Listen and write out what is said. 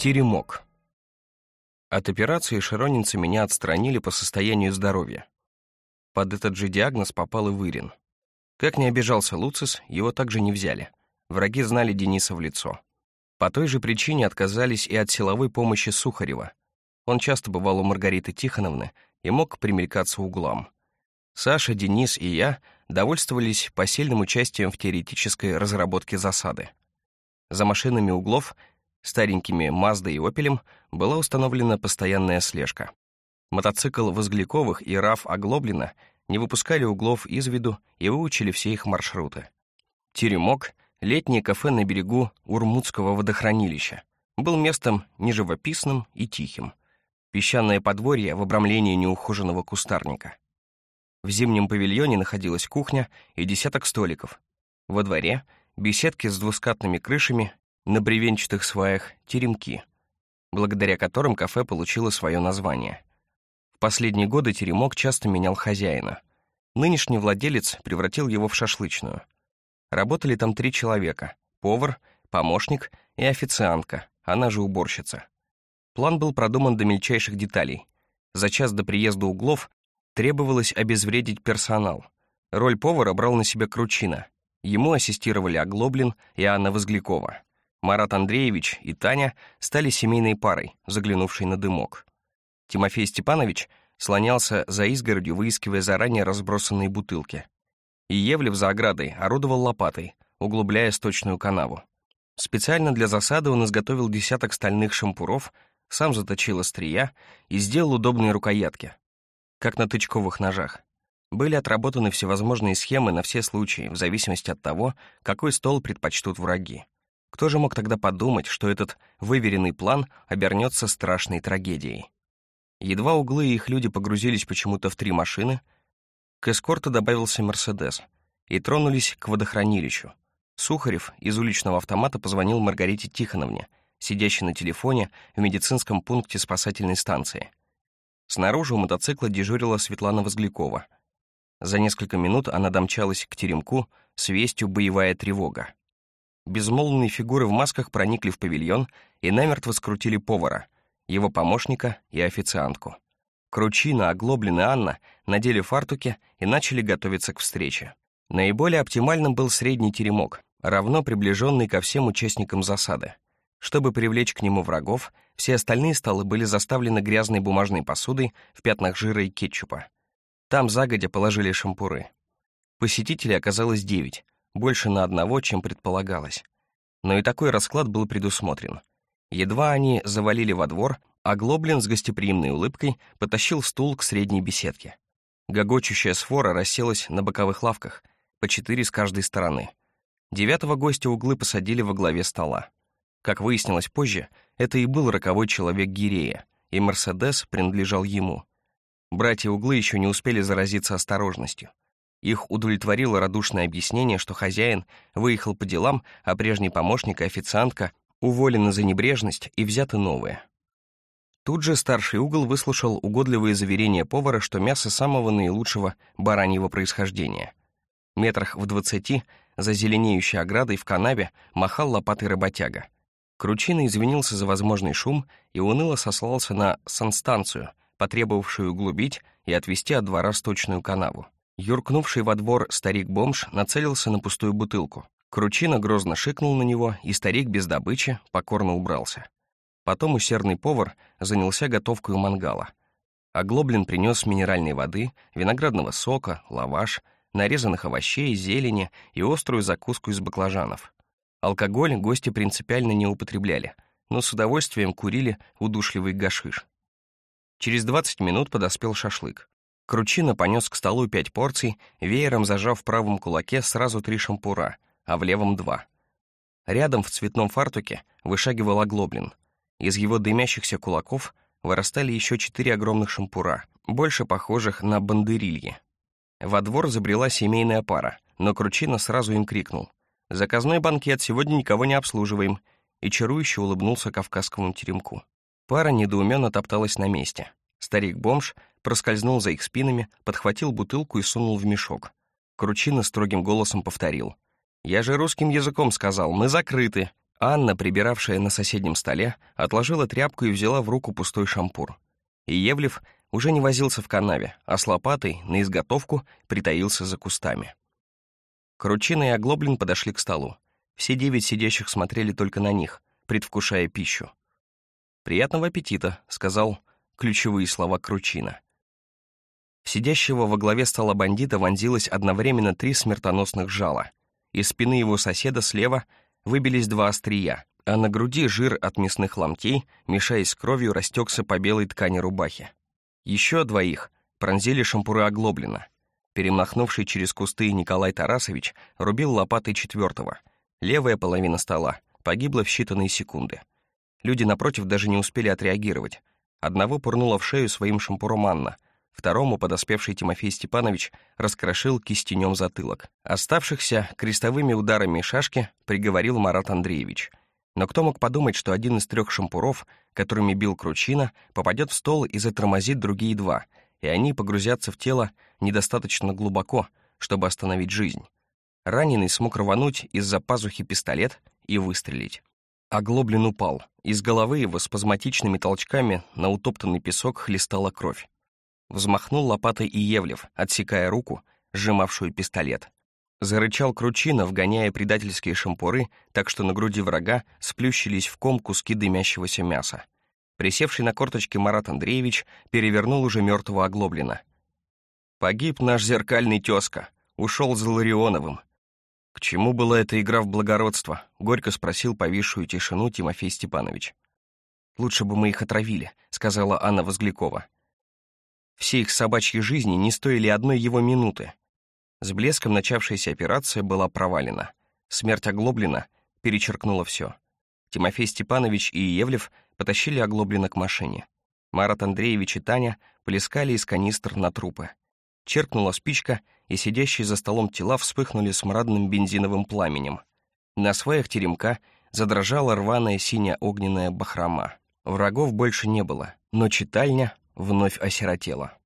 Теремок. От операции широнинцы меня отстранили по состоянию здоровья. Под этот же диагноз попал и Вырин. Как не обижался Луцис, его также не взяли. Враги знали Дениса в лицо. По той же причине отказались и от силовой помощи Сухарева. Он часто бывал у Маргариты Тихоновны и мог примелькаться углам. Саша, Денис и я довольствовались посильным участием в теоретической разработке засады. За машинами углов, старенькими Маздой и Опелем, была установлена постоянная слежка. Мотоцикл Возгляковых и РАФ Оглоблина не выпускали углов из виду и выучили все их маршруты. Теремок, летнее кафе на берегу Урмутского водохранилища, был местом неживописным и тихим. Песчаное подворье в обрамлении неухоженного кустарника. В зимнем павильоне находилась кухня и десяток столиков. Во дворе — беседки с двускатными крышами, на бревенчатых сваях — теремки, благодаря которым кафе получило свое название. В последние годы теремок часто менял хозяина. Нынешний владелец превратил его в шашлычную. Работали там три человека — повар, помощник и официантка, она же уборщица. План был продуман до мельчайших деталей. За час до приезда углов Требовалось обезвредить персонал. Роль повара брал на себя Кручина. Ему ассистировали Оглоблин и Анна Возглякова. Марат Андреевич и Таня стали семейной парой, заглянувшей на дымок. Тимофей Степанович слонялся за изгородью, выискивая заранее разбросанные бутылки. И Евлев за оградой орудовал лопатой, углубляя сточную канаву. Специально для засады он изготовил десяток стальных шампуров, сам заточил острия и сделал удобные рукоятки, как на тычковых ножах. Были отработаны всевозможные схемы на все случаи, в зависимости от того, какой стол предпочтут враги. Кто же мог тогда подумать, что этот выверенный план обернется страшной трагедией? Едва углы и их люди погрузились почему-то в три машины, к эскорту добавился «Мерседес», и тронулись к водохранилищу. Сухарев из уличного автомата позвонил Маргарите Тихоновне, сидящей на телефоне в медицинском пункте спасательной станции. Снаружи у мотоцикла дежурила Светлана Возглякова. За несколько минут она домчалась к теремку с вестью «Боевая тревога». Безмолвные фигуры в масках проникли в павильон и намертво скрутили повара, его помощника и официантку. Кручина, Оглоблин и Анна надели фартуки и начали готовиться к встрече. Наиболее оптимальным был средний теремок, равно приближенный ко всем участникам засады. Чтобы привлечь к нему врагов, все остальные столы были заставлены грязной бумажной посудой в пятнах жира и кетчупа. Там загодя положили шампуры. Посетителей оказалось девять, больше на одного, чем предполагалось. Но и такой расклад был предусмотрен. Едва они завалили во двор, а Глоблин с гостеприимной улыбкой потащил стул к средней беседке. Гогочущая сфора расселась на боковых лавках, по четыре с каждой стороны. Девятого гостя углы посадили во главе стола. Как выяснилось позже, это и был роковой человек Гирея, и «Мерседес» принадлежал ему. Братья Углы еще не успели заразиться осторожностью. Их удовлетворило радушное объяснение, что хозяин выехал по делам, а прежний помощник и официантка уволены за небрежность и взяты новые. Тут же старший угол выслушал угодливые заверения повара, что мясо самого наилучшего бараньего происхождения. Метрах в двадцати, за зеленеющей оградой в канаве, махал лопатой работяга — Кручина извинился за возможный шум и уныло сослался на санстанцию, потребовавшую углубить и отвести от двора сточную канаву. Юркнувший во двор старик-бомж нацелился на пустую бутылку. Кручина грозно шикнул на него, и старик без добычи покорно убрался. Потом усердный повар занялся готовкой у мангала. А Глоблин принес минеральной воды, виноградного сока, лаваш, нарезанных овощей, зелени и острую закуску из баклажанов. Алкоголь гости принципиально не употребляли, но с удовольствием курили удушливый гашиш. Через 20 минут подоспел шашлык. Кручина понес к столу пять порций, веером зажав в правом кулаке сразу три шампура, а в левом — два. Рядом в цветном фартуке вышагивал оглоблин. Из его дымящихся кулаков вырастали еще четыре огромных шампура, больше похожих на бандерильи. Во двор забрела семейная пара, но Кручина сразу им крикнул. Заказной банкет, сегодня никого не обслуживаем», и чарующе улыбнулся кавказскому теремку. Пара недоуменно топталась на месте. Старик-бомж проскользнул за их спинами, подхватил бутылку и сунул в мешок. Кручина строгим голосом повторил. «Я же русским языком сказал, мы закрыты, Анна, прибиравшая на соседнем столе, отложила тряпку и взяла в руку пустой шампур. И Евлев уже не возился в канаве, а с лопатой, на изготовку, притаился за кустами. Кручина и Оглоблин подошли к столу. Все девять сидящих смотрели только на них, предвкушая пищу. «Приятного аппетита», — сказал ключевые слова Кручина. В сидящего во главе стола бандита вонзилось одновременно три смертоносных жала. Из спины его соседа слева выбились два острия, а на груди жир от мясных ломтей, мешаясь с кровью, растекся по белой ткани рубахи. Еще двоих пронзили шампуры оглоблено. Перемахнувший через кусты Николай Тарасович рубил лопатой четвертого. Левая половина стола погибла в считанные секунды. Люди напротив даже не успели отреагировать. Одного пырнула в шею своим шампуром Анна, второму подоспевший Тимофей Степанович раскрошил кистенем затылок. Оставшихся крестовыми ударами шашки приговорил Марат Андреевич. Но кто мог подумать, что один из трех шампуров, которыми бил Кручина, попадет в стол и затормозит другие два, и они погрузятся в тело недостаточно глубоко, чтобы остановить жизнь. Раненый смог рвануть из-за пазухи пистолет и выстрелить. Оглоблен упал. Из головы его спазматичными толчками на утоптанный песок хлестала кровь. Взмахнул лопатой и Евлев, отсекая руку, сжимавшую пистолет. Зарычал Кручина, вгоняя предательские шампуры, так что на груди врага сплющились в ком куски дымящегося мяса. Присевший на корточке Марат Андреевич перевернул уже мертвого оглоблена. «Погиб наш зеркальный тезка, ушел за Ларионовым», «К чему была эта игра в благородство?» — горько спросил повисшую тишину Тимофей Степанович. «Лучше бы мы их отравили», — сказала Анна Возглякова. «Все их собачьи жизни не стоили одной его минуты». С блеском начавшаяся операция была провалена. Смерть Оглоблина перечеркнула все. Тимофей Степанович и Евлев потащили Оглоблина к машине. Марат Андреевич и Таня плескали из канистр на трупы. Черкнула спичка, и сидящие за столом тела вспыхнули смрадным бензиновым пламенем. На сваях теремка задрожала рваная синяя огненная бахрома. Врагов больше не было, но читальня вновь осиротела.